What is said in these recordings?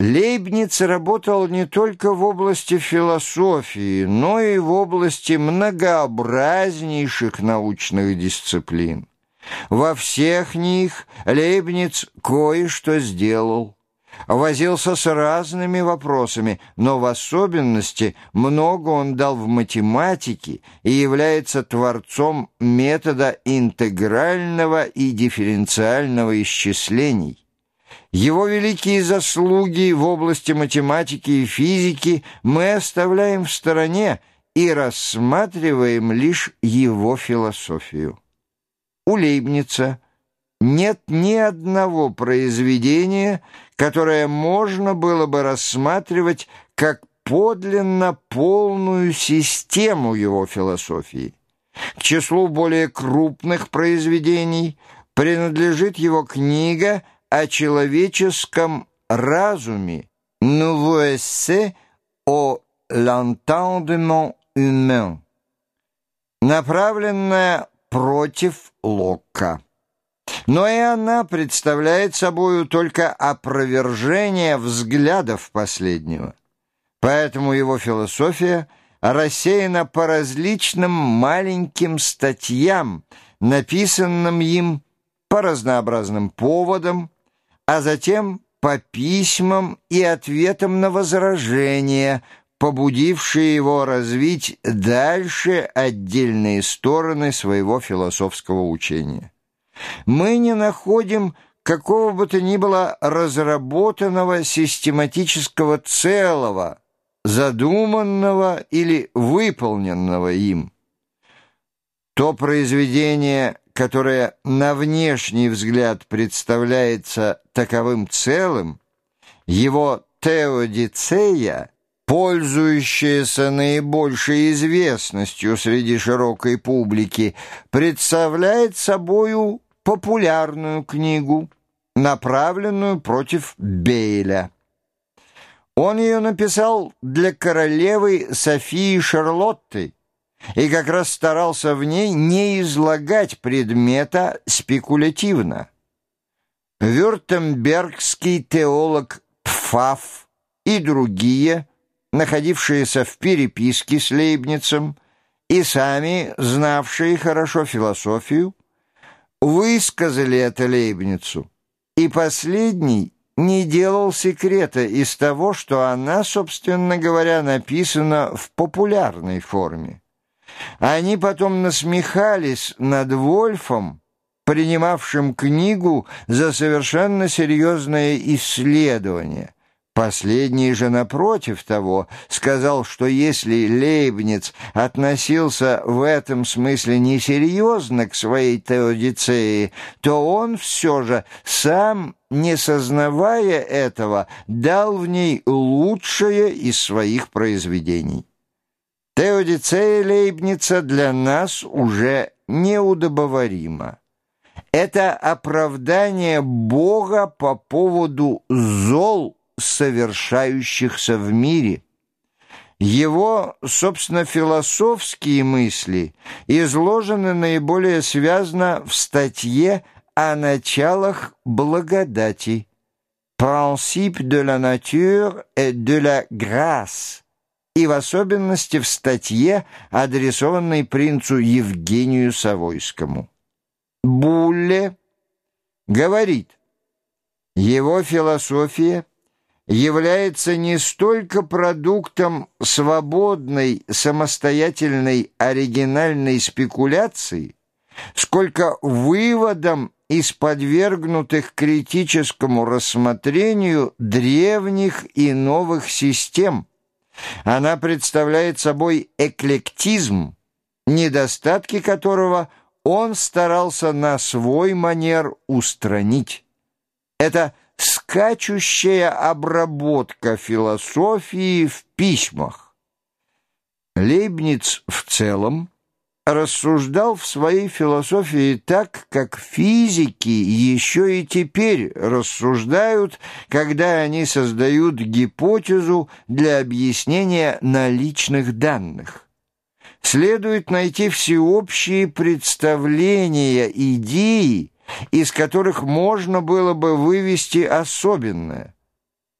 Лейбниц работал не только в области философии, но и в области многообразнейших научных дисциплин. Во всех них Лейбниц кое-что сделал. Возился с разными вопросами, но в особенности много он дал в математике и является творцом метода интегрального и дифференциального исчислений. Его великие заслуги в области математики и физики мы оставляем в стороне и рассматриваем лишь его философию. У Лейбница нет ни одного произведения, которое можно было бы рассматривать как подлинно полную систему его философии. К числу более крупных произведений принадлежит его книга «Связь» о человеческом разуме, «Nouveau essai au l'entendement humain», направленная против Локка. Но и она представляет собою только опровержение взглядов последнего. Поэтому его философия рассеяна по различным маленьким статьям, написанным им по разнообразным поводам, а затем по письмам и ответам на возражения, побудившие его развить дальше отдельные стороны своего философского учения. Мы не находим какого бы то ни было разработанного систематического целого, задуманного или выполненного им. То произведение, которое на внешний взгляд представляется таковым целым, его теодицея, пользующаяся наибольшей известностью среди широкой публики, представляет собою популярную книгу, направленную против Бейля. Он ее написал для королевы Софии Шарлотты, и как раз старался в ней не излагать предмета спекулятивно. Вюртембергский теолог Пфаф и другие, находившиеся в переписке с Лейбницем и сами знавшие хорошо философию, высказали это Лейбницу, и последний не делал секрета из того, что она, собственно говоря, написана в популярной форме. Они потом насмехались над Вольфом, принимавшим книгу за совершенно серьезное исследование. Последний же, напротив того, сказал, что если Лейбниц относился в этом смысле несерьезно к своей теодицее, то он все же, сам, не сознавая этого, дал в ней лучшее из своих произведений. Теодицея Лейбница для нас уже неудобоварима. Это оправдание Бога по поводу зол, совершающихся в мире. Его, собственно, философские мысли изложены наиболее связно в статье о началах благодати «Principe de la nature et de la grâce» и в особенности в статье, адресованной принцу Евгению Савойскому. Булле говорит, его философия является не столько продуктом свободной, самостоятельной, оригинальной спекуляции, сколько выводом из подвергнутых критическому рассмотрению древних и новых систем, она представляет собой эклектизм, недостатки которого он старался на свой манер устранить. Это скачущая обработка философии в письмах. Лейбниц в целом рассуждал в своей философии так, как физики еще и теперь рассуждают, когда они создают гипотезу для объяснения наличных данных. Следует найти всеобщие представления, идеи, из которых можно было бы вывести особенное.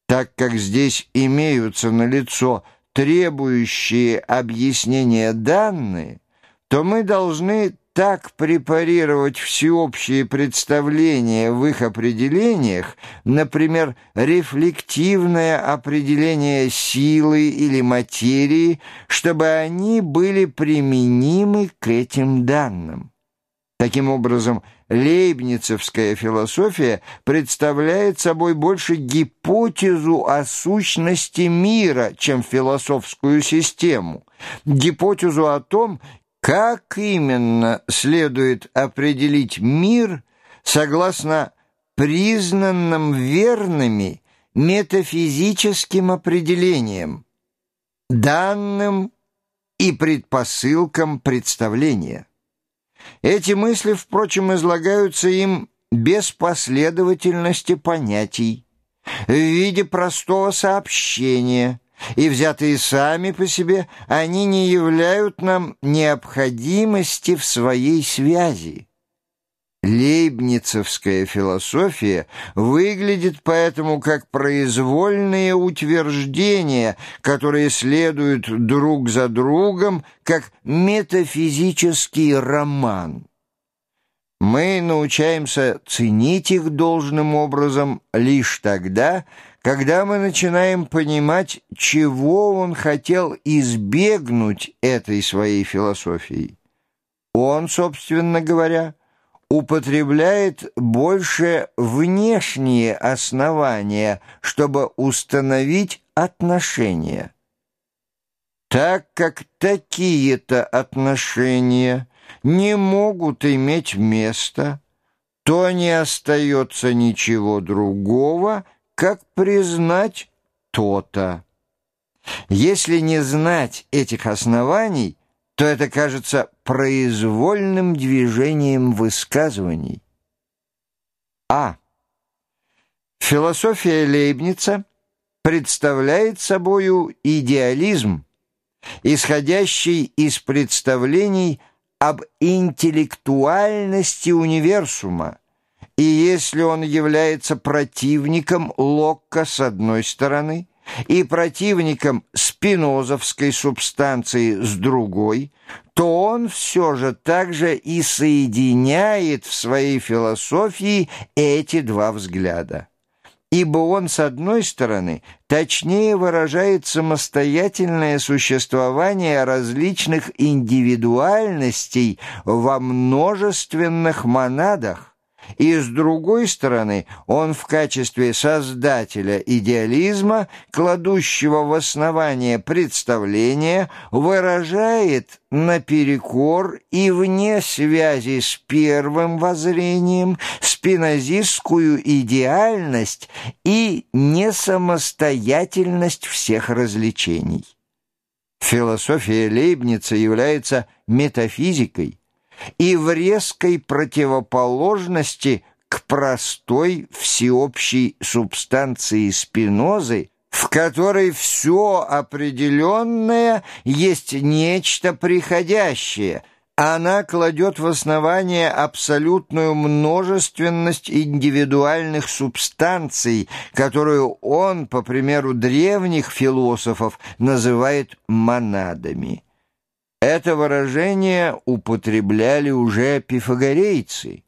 Так как здесь имеются налицо требующие объяснения данные, то мы должны так препарировать всеобщие представления в их определениях, например, рефлективное определение силы или материи, чтобы они были применимы к этим данным. Таким образом, лейбницевская философия представляет собой больше гипотезу о сущности мира, чем философскую систему, гипотезу о том, как именно следует определить мир согласно признанным верными метафизическим определениям, данным и предпосылкам представления? Эти мысли, впрочем, излагаются им без последовательности понятий, в виде простого сообщения – и взятые сами по себе, они не являют нам необходимости в своей связи. Лейбницевская философия выглядит поэтому как произвольные утверждения, которые следуют друг за другом, как метафизический роман. Мы научаемся ценить их должным образом лишь тогда, когда мы начинаем понимать, чего он хотел избегнуть этой своей философией. Он, собственно говоря, употребляет больше внешние основания, чтобы установить отношения. Так как такие-то отношения не могут иметь места, то не остается ничего другого, как признать то-то. Если не знать этих оснований, то это кажется произвольным движением высказываний. А. Философия Лейбница представляет собою идеализм, исходящий из представлений об интеллектуальности универсума, и если он является противником Локка с одной стороны и противником спинозовской субстанции с другой, то он все же также и соединяет в своей философии эти два взгляда ибо он, с одной стороны, точнее выражает самостоятельное существование различных индивидуальностей во множественных монадах, и, с другой стороны, он в качестве создателя идеализма, кладущего в основание представления, выражает наперекор и вне связи с первым воззрением спинозистскую идеальность и несамостоятельность всех развлечений. Философия Лейбница является метафизикой, и в резкой противоположности к простой всеобщей субстанции спинозы, в которой все определенное есть нечто приходящее. Она кладет в основание абсолютную множественность индивидуальных субстанций, которую он, по примеру древних философов, называет монадами. Это выражение употребляли уже пифагорейцы.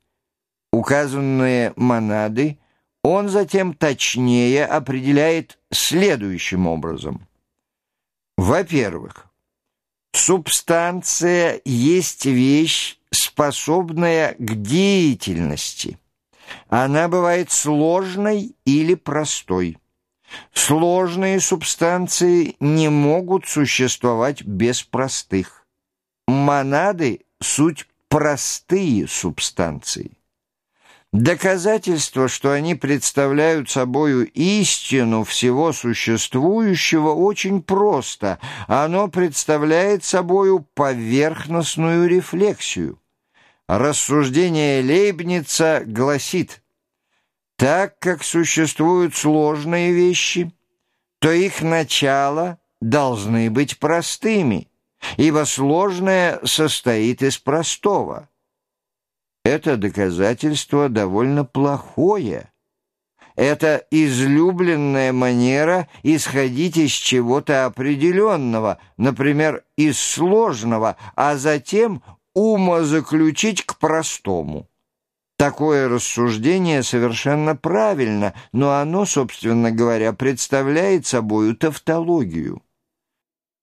Указанные монады он затем точнее определяет следующим образом. Во-первых, субстанция есть вещь, способная к деятельности. Она бывает сложной или простой. Сложные субстанции не могут существовать без простых. Монады — суть простые субстанции. Доказательство, что они представляют собою истину всего существующего, очень просто. Оно представляет собою поверхностную рефлексию. Рассуждение Лейбница гласит, так как существуют сложные вещи, то их начало должны быть простыми – ибо сложное состоит из простого. Это доказательство довольно плохое, Это излюбленная манера исходить из чего-то определенного, например, из сложного, а затем умозаключить к простому. Такое рассуждение совершенно правильно, но оно, собственно говоря, представляет собою тавтологию.